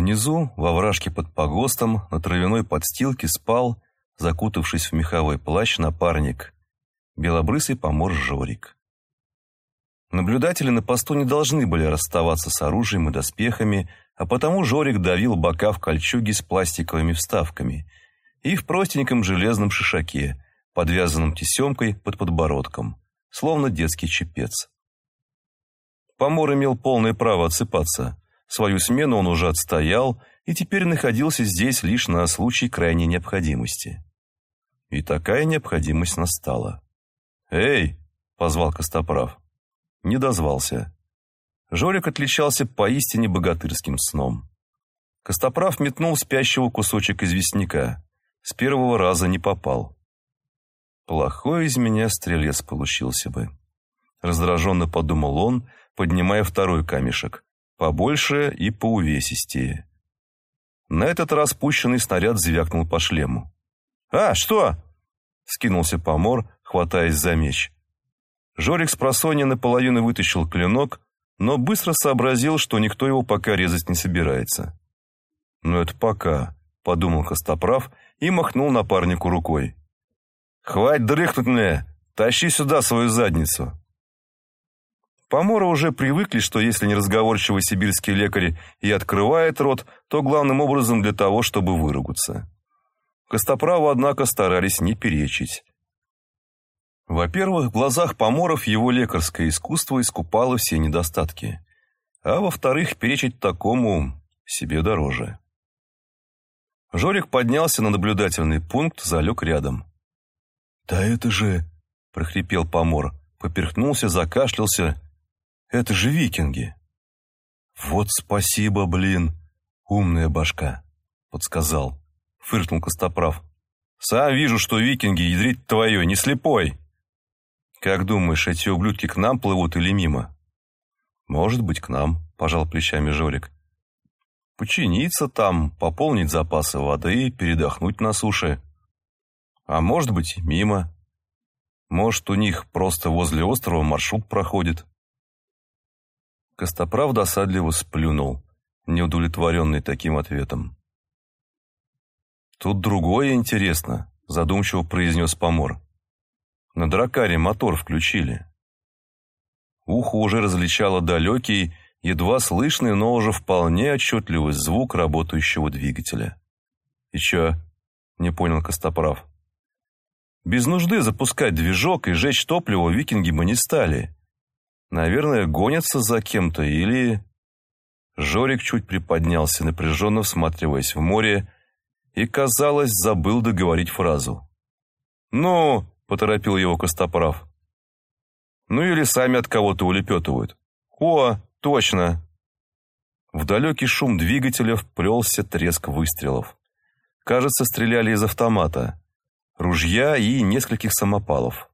Внизу, во вражке под погостом, на травяной подстилке спал, закутавшись в меховой плащ, напарник, белобрысый помор Жорик. Наблюдатели на посту не должны были расставаться с оружием и доспехами, а потому Жорик давил бока в кольчуге с пластиковыми вставками и в простеньком железном шишаке, подвязанном тесемкой под подбородком, словно детский чепец. Помор имел полное право отсыпаться. Свою смену он уже отстоял и теперь находился здесь лишь на случай крайней необходимости. И такая необходимость настала. «Эй!» — позвал Костоправ. Не дозвался. Жорик отличался поистине богатырским сном. Костоправ метнул спящего кусочек известняка. С первого раза не попал. Плохой из меня стрелец получился бы. Раздраженно подумал он, поднимая второй камешек. Побольше и поувесистее. На этот раз пущенный снаряд звякнул по шлему. «А, что?» — скинулся помор, хватаясь за меч. Жорик с просонья наполовину вытащил клинок, но быстро сообразил, что никто его пока резать не собирается. «Ну это пока», — подумал Костоправ и махнул напарнику рукой. «Хватит дрыхнуть мне! Тащи сюда свою задницу!» Поморы уже привыкли, что если неразговорчивый сибирский лекарь и открывает рот, то главным образом для того, чтобы выругаться. Костоправу, однако, старались не перечить. Во-первых, в глазах поморов его лекарское искусство искупало все недостатки. А во-вторых, перечить такому себе дороже. Жорик поднялся на наблюдательный пункт, залег рядом. «Да это же...» — прохрипел помор, поперхнулся, закашлялся. «Это же викинги!» «Вот спасибо, блин, умная башка!» — подсказал. Фыркнул Костоправ. «Сам вижу, что викинги, ядрить твое, не слепой!» «Как думаешь, эти ублюдки к нам плывут или мимо?» «Может быть, к нам», – пожал плечами Жорик. «Починиться там, пополнить запасы воды, передохнуть на суше. А может быть, мимо. Может, у них просто возле острова маршрут проходит». Костоправ досадливо сплюнул, неудовлетворенный таким ответом. «Тут другое интересно», – задумчиво произнес помор. На дракаре мотор включили. Ухо уже различало далекий, едва слышный, но уже вполне отчетливый звук работающего двигателя. «И чё?» — не понял Костоправ. «Без нужды запускать движок и жечь топливо викинги бы не стали. Наверное, гонятся за кем-то или...» Жорик чуть приподнялся, напряженно всматриваясь в море, и, казалось, забыл договорить фразу. «Ну, поторопил его Костоправ. Ну или сами от кого-то улепетывают. О, точно. В далекий шум двигателя вплелся треск выстрелов. Кажется, стреляли из автомата, ружья и нескольких самопалов.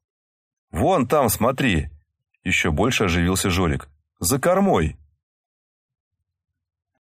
«Вон там, смотри!» Еще больше оживился Жорик. «За кормой!»